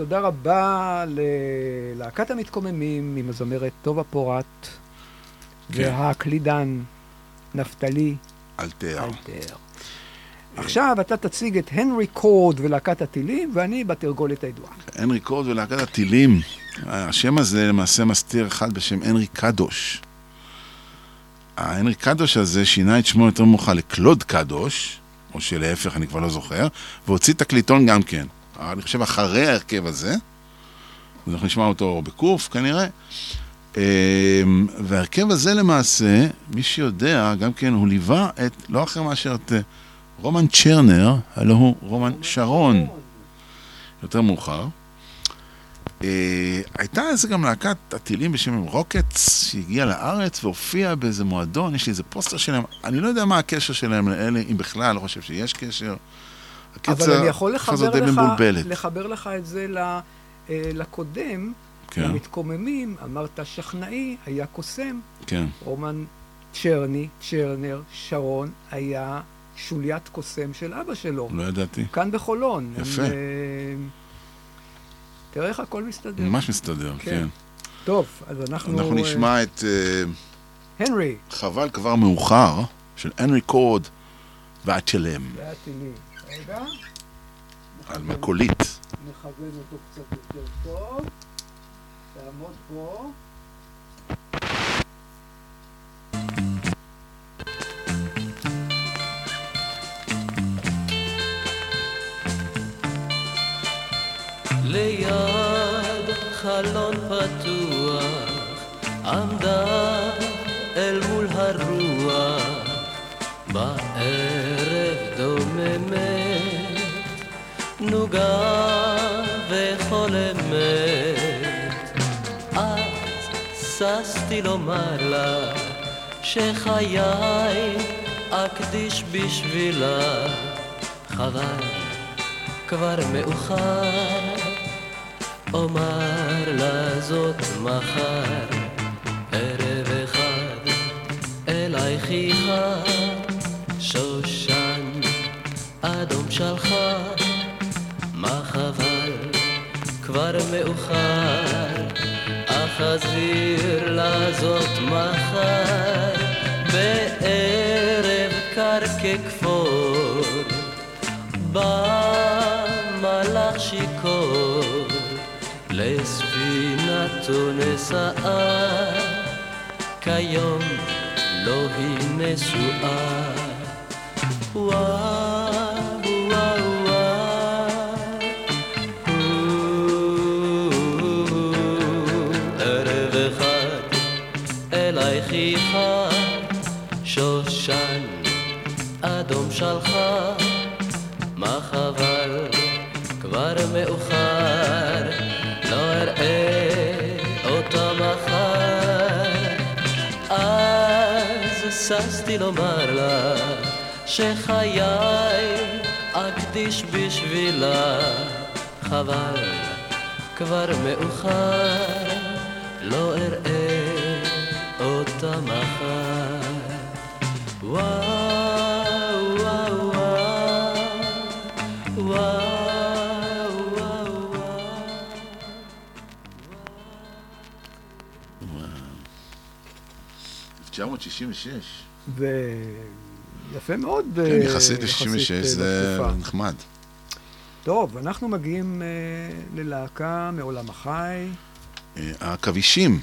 תודה רבה ללהקת המתקוממים עם הזמרת טובה פורט כן. והקלידן נפתלי אלתר. אלתר. עכשיו אתה תציג את הנרי קורד ולהקת הטילים, ואני בתרגולת הידועה. הנרי קורד ולהקת הטילים. השם הזה למעשה מסתיר אחד בשם הנרי קדוש. ההנרי קדוש הזה שינה את שמו יותר מאוחר לקלוד קדוש, או שלהפך, אני כבר לא זוכר, והוציא תקליטון גם כן. אני חושב אחרי ההרכב הזה, אנחנו נשמע אותו בקוף כנראה. אמ, וההרכב הזה למעשה, מי שיודע, גם כן, הוא ליווה את, לא אחר מאשר את אה, רומן צ'רנר, הלא הוא רומן שרון, יותר מאוחר. אה, הייתה איזה גם להקת הטילים בשם רוקטס שהגיעה לארץ והופיעה באיזה מועדון, יש לי איזה פוסטר שלהם, אני לא יודע מה הקשר שלהם לאלה, אם בכלל, לא חושב שיש קשר. אבל אני יכול לחבר לך, מבולבלת. לחבר לך את זה ל, אה, לקודם, כן. למתקוממים, אמרת שכנאי, היה קוסם, כן, רומן צ'רני, צ'רנר, שרון, היה שוליית קוסם של אבא שלו, לא ידעתי. כאן בחולון. יפה. הם, אה, תראה איך הכל מסתדר. ממש מסתדר, כן. כן. טוב, אז אנחנו... אנחנו אה, נשמע את הנרי, חבל כבר מאוחר של הנרי קורד והצ'לם והטילים. רגע, על מקולית. נכוון אותו קצת יותר טוב. תעמוד פה. ליד חלון פתוח עמדה נוגה וחולמת אז ששתי לומר לה שחיי אקדיש בשבילה. חבל כבר מאוחר אומר לה זאת מחר, ערב אחד אלייך שושן אדום שלחה, חבל, כבר מאוחר, אחזיר לה זאת מחר, בערב קר ככפור, בא מלאך שיכור. לספינתו נשאה, כיום לא היא נשואה. וואו, ששתי לומר לה שחיי אקדיש בשבילה. חבל, כבר מאוחר, לא אראה אותה מחר. וואו, וואו, וואו, וואו, וואו, וואו. 1966. ויפה מאוד. כן, אה, יחסית ל-66 אה, זה. נחמד. טוב, אנחנו מגיעים אה, ללהקה מעולם החי. אה, העכבישים,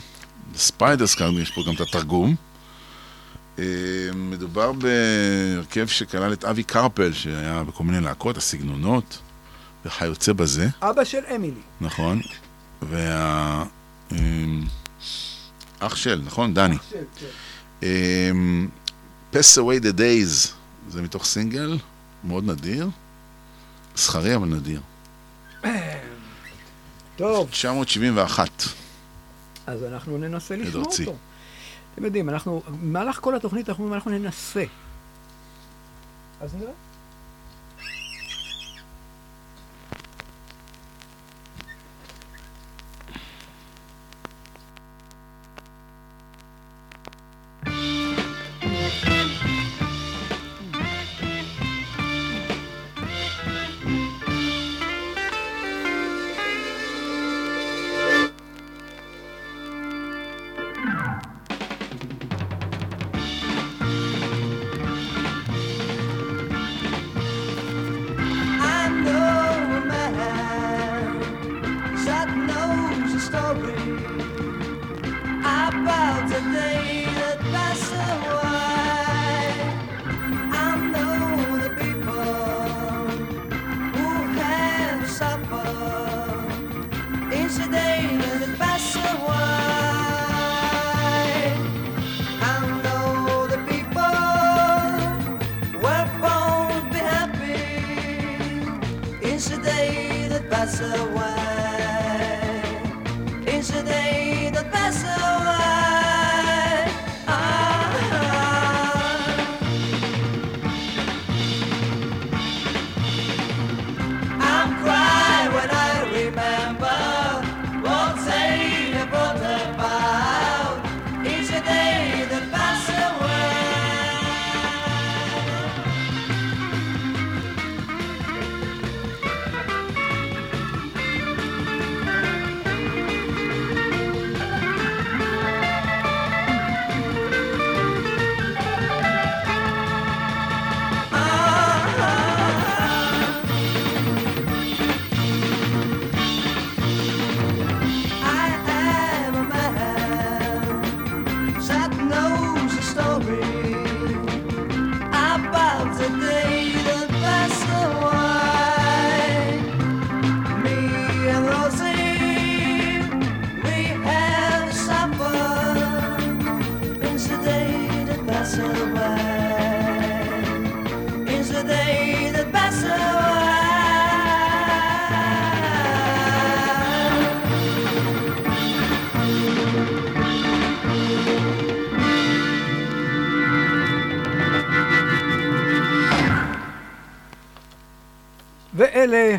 Spiders כאן, יש פה גם את התרגום. אה, מדובר בהרכב שכלל את אבי קרפל, שהיה בכל מיני להקות, הסגנונות, וכיוצא בזה, אבא של אמילי. נכון? וה... אה, אח של, נכון? דני. של, כן. Pass Away the Days, זה מתוך סינגל, מאוד נדיר. זכרי אבל נדיר. טוב, 971. אז אנחנו ננסה לשמוע. אותו. אתם יודעים, אנחנו, במהלך כל התוכנית אנחנו אנחנו ננסה. אז נראה. myself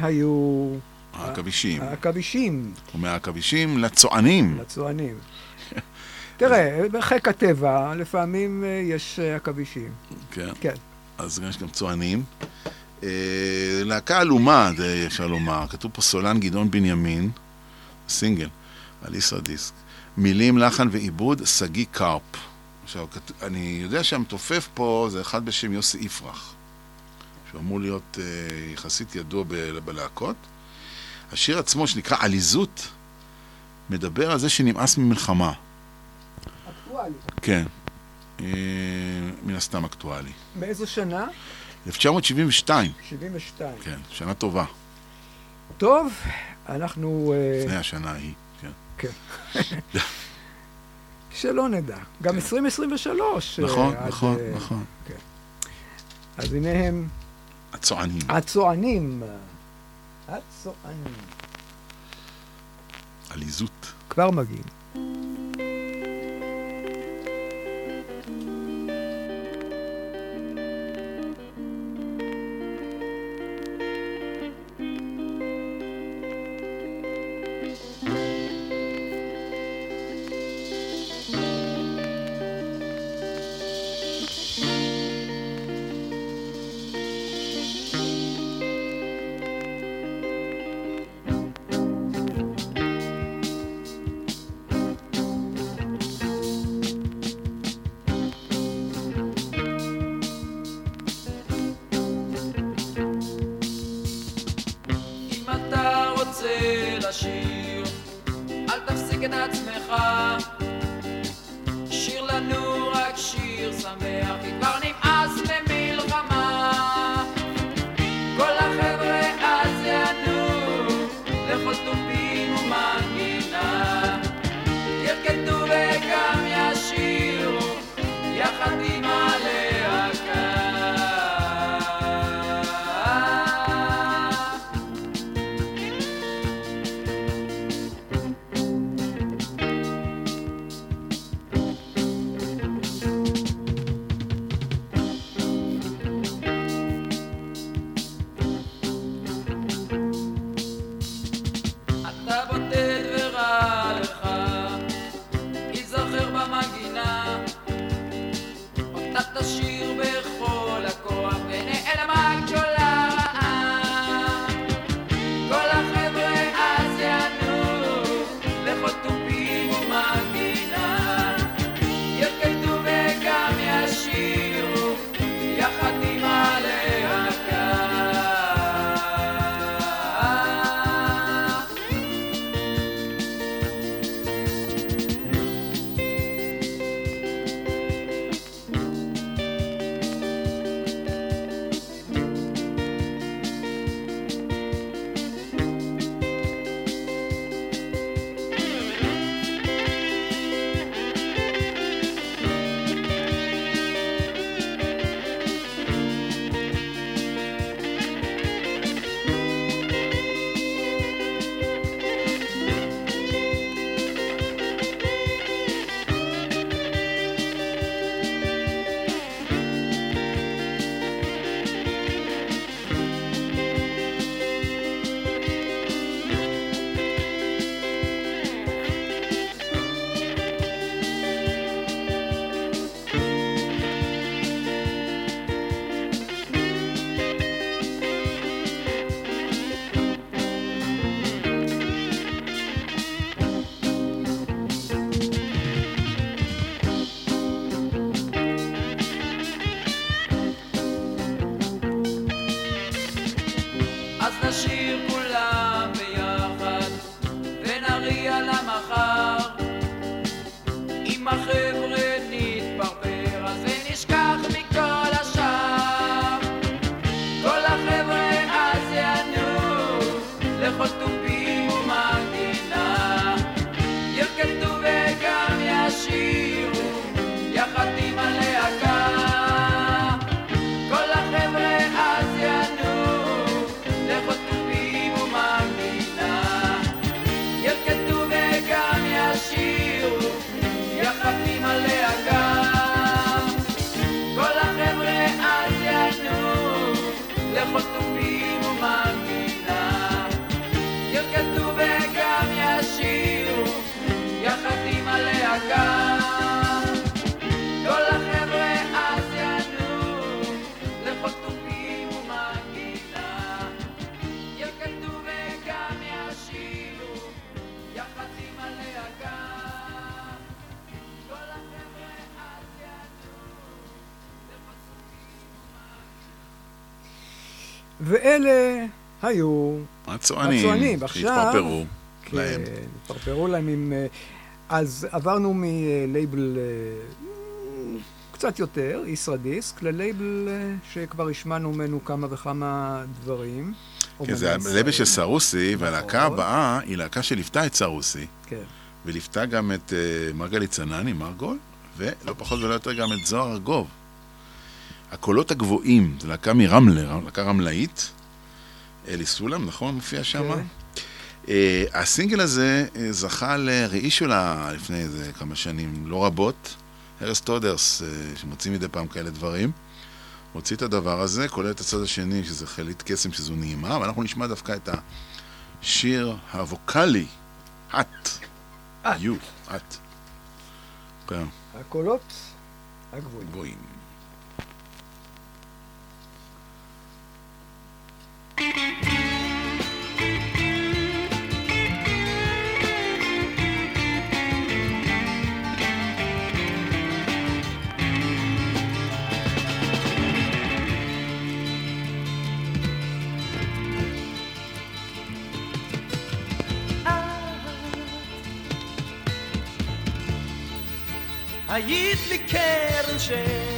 היו העכבישים. העכבישים ומהעכבישים לצוענים. לצוענים. תראה, בחיק הטבע לפעמים אה, יש אה, עכבישים. כן. כן. אז יש גם צוענים. אה, להקה עלומה, די אפשר לומר. כתוב פה סולן גדעון בנימין, סינגל, על ישראדיסק. מילים, לחן ועיבוד, שגיא קרפ. עכשיו, אני יודע שהמתופף פה זה אחד בשם יוסי יפרח, שהוא אמור להיות אה, יחסית ידוע ב- בלהקות. השיר עצמו, שנקרא עליזות, מדבר על זה שנמאס ממלחמה. אקטואלי. כן. אה, מן הסתם אקטואלי. מאיזו שנה? 1972, 72. כן, שנה טובה, טוב, אנחנו... אה, לפני השנה ההיא, כן. כן. <laughs> שלא נדע. גם 2023. אה, נכון, עד, נכון, אה, נכון. כן. אז הנה הם הצוענים. הצוענים. הצוענים. עליזות. כבר מגיעים. היו הצוענים, הצוענים. עכשיו... שהתפרפרו כן, להם. התפרפרו להם עם... אה, אז עברנו מלייבל אה, קצת יותר, ישראדיסק, ללייבל אה, שכבר השמענו ממנו כמה וכמה דברים. כן, זה הלבל של. סרוסי, והלהקה נכון. הבאה היא להקה שליוותה את סרוסי, כן. וליוותה גם את מרגלית צנני, מרגול, ולא פחות ולא יותר גם את זוהר ארגוב. הקולות הגבוהים, זו להקה מרמלה, להקה רמלאית. אלי סולם, נכון? מופיע שם? כן. אה, הסינגל הזה אה, זכה לראי שלה לפני איזה כמה שנים, לא רבות. ארז טודרס, אה, שמוציא מדי פעם כאלה דברים. הוציא את הדבר הזה, כולל את הצד השני, שזה חלית קסם, שזו נעימה, ואנחנו נשמע דווקא את השיר הווקאלי, את. את. יו, את. כן, הקולות הגבוהים. I eat the and shell.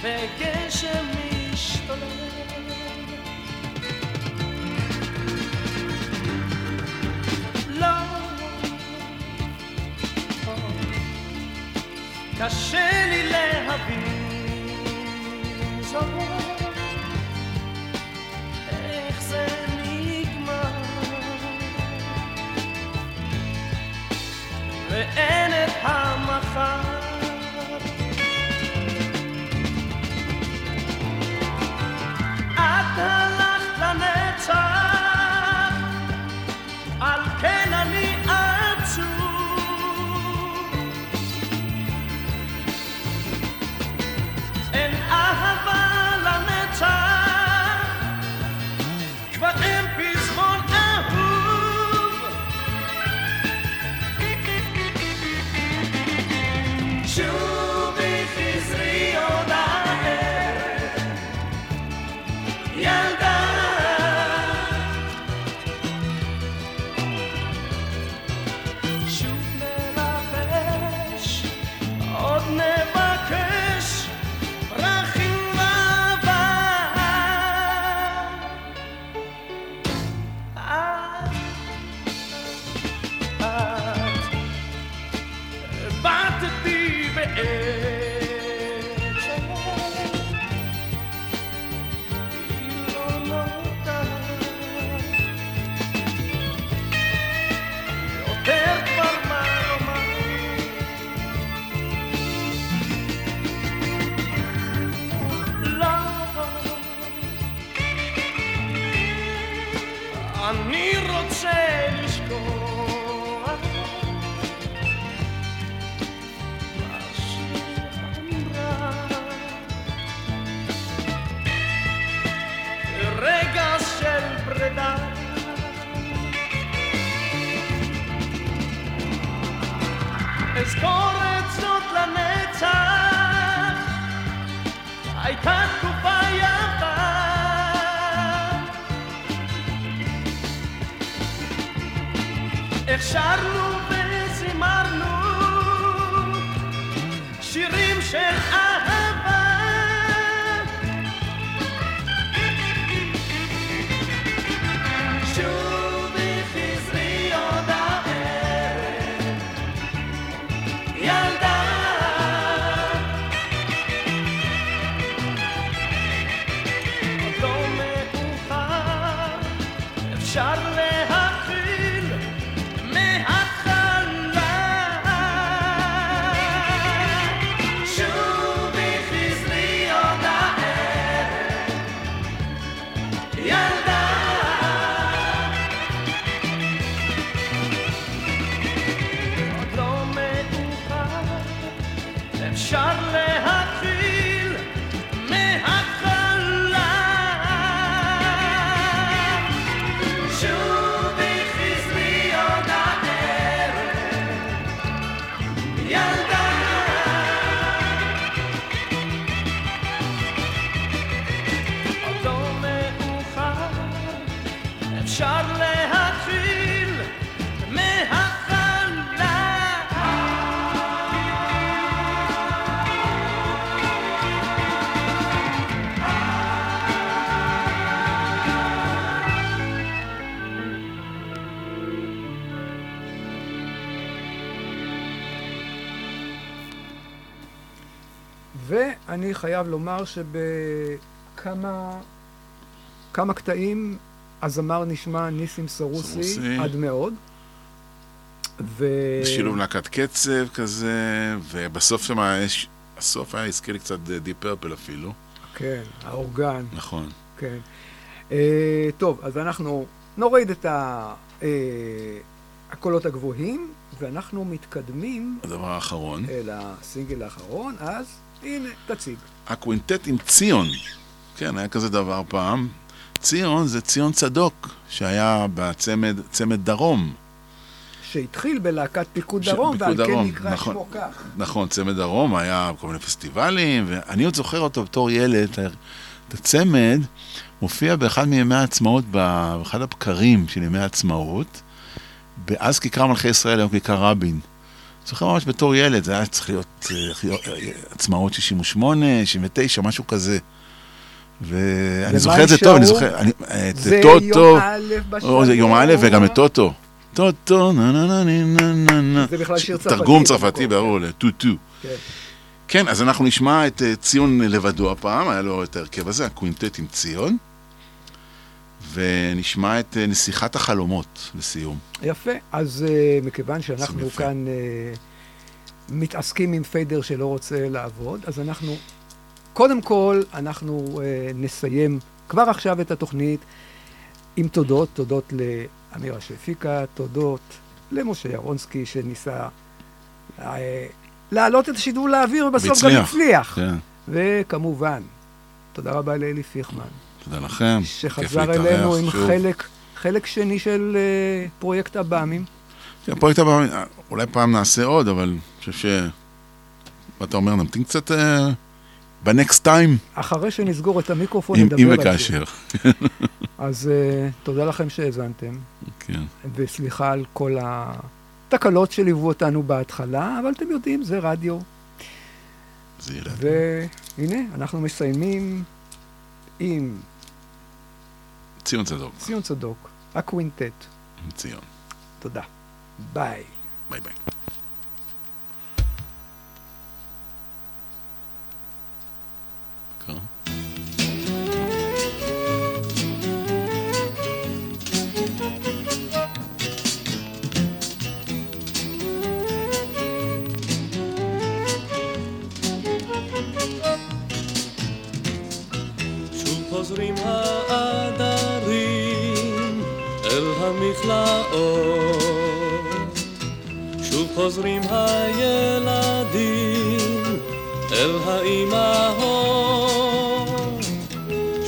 וגשם משתולל לא קשה אזכור את זאת לנצח הייתה תקופה יפה איך שרנו ואני חייב לומר שבכמה כמה קטעים הזמר נשמע ניסים סרוסי, סרוסי. עד מאוד. ו... שילוב להקת קצב כזה, ובסוף שם יש... הסוף היה הזכיר לי קצת דיפ פרפל אפילו. כן, האורגן. נכון. כן. אה, טוב, אז אנחנו נוריד את ה, אה, הקולות הגבוהים, ואנחנו מתקדמים הדבר האחרון, אל הסינגל האחרון, אז הנה, תציג. הקווינטט עם ציון. כן, היה כזה דבר פעם. ציון זה ציון צדוק, שהיה בצמד צמד דרום. שהתחיל בלהקת פיקוד ש- דרום, ועל פיקוד כן דרום, נקרא נכון. שמו כך. נכון, צמד דרום היה כל מיני פסטיבלים, ואני עוד זוכר אותו בתור ילד. את הצמד מופיע באחד מימי העצמאות, באחד הבקרים של ימי העצמאות, אז כיכר מלכי ישראל, היום כיכר רבין. זוכר ממש בתור ילד, זה היה צריך להיות אה, להיות, אה, עצמאות 68, 69, משהו כזה. ואני זוכר את זה טוב, אני? זוכר, את זה טוטו, יום א' או, זה יום א'. וגם את טוטו. טוטו, נה נה נה נה נה נה. זה בכלל שיר צרפתי. תרגום צרפתי, ברור, לטוטו. כן. כן, אז אנחנו נשמע את אה, ציון לבדו הפעם, היה לו את ההרכב הזה, הקווינטט עם ציון, ונשמע את אה, נסיכת החלומות לסיום. יפה. אז uh, מכיוון שאנחנו. כאן uh, מתעסקים עם פיידר שלא רוצה לעבוד, אז אנחנו, קודם כל, אנחנו uh, נסיים כבר עכשיו את התוכנית עם תודות, תודות לאמירה שהפיקה, תודות למשה ירונסקי שניסה uh, להעלות את השידור לאוויר, ובסוף גם. הצליח. כן, וכמובן, תודה רבה לאלי פיכמן. תודה לכם. שחזר אלינו עם שוב. חלק, חלק שני של uh, פרויקט הבאמים. כן, הפרויקט הבא, אה, אולי פעם נעשה עוד, אבל אני חושב ש... מה אתה אומר, נמתין קצת אה, בנקסט טיים, אחרי שנסגור את המיקרופון, אם נדבר אם על זה. וכאשר. <laughs> אז uh, תודה לכם שהאזנתם, כן. וסליחה על כל התקלות שליוו אותנו בהתחלה, אבל אתם יודעים, זה רדיו. זה. והנה, אנחנו מסיימים עם ציון צדוק, ציון צדוק, הקווינטט. ציון. תודה. ביי. ביי ביי. קרה? חוזרים הילדים אל האימהות.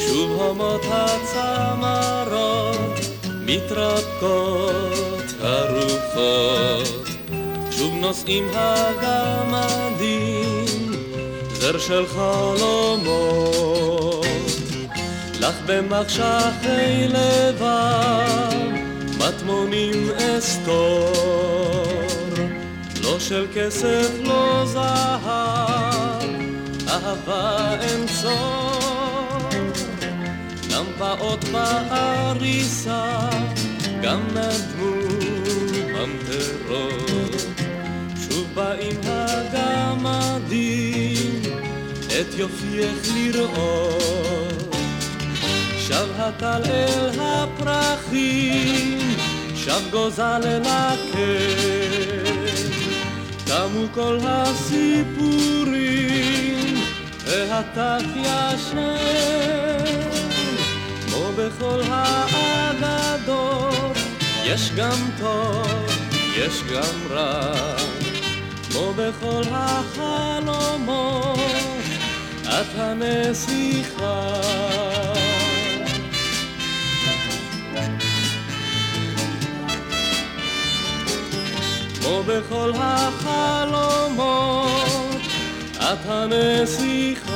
שוב הומות הצמרות מתרפקות הרוחות. שוב נושאים הגמדים זר של חלומות. לך במחשכי לבב מטמונים אסתור של כסף לא זהב אהבה אין סוף. פעוט בעריסה גם נדמו ממטרות. שוב באים הגמדים את יופייך לראות. שב הטל אל הפרחים שב גוזל אל הקן תמו כל הסיפורים והטף ישן כמו בכל האגדות יש גם טוב, יש גם רע כמו בכל החלומות את הנסיכה כמו בכל החלומות את הנסיכה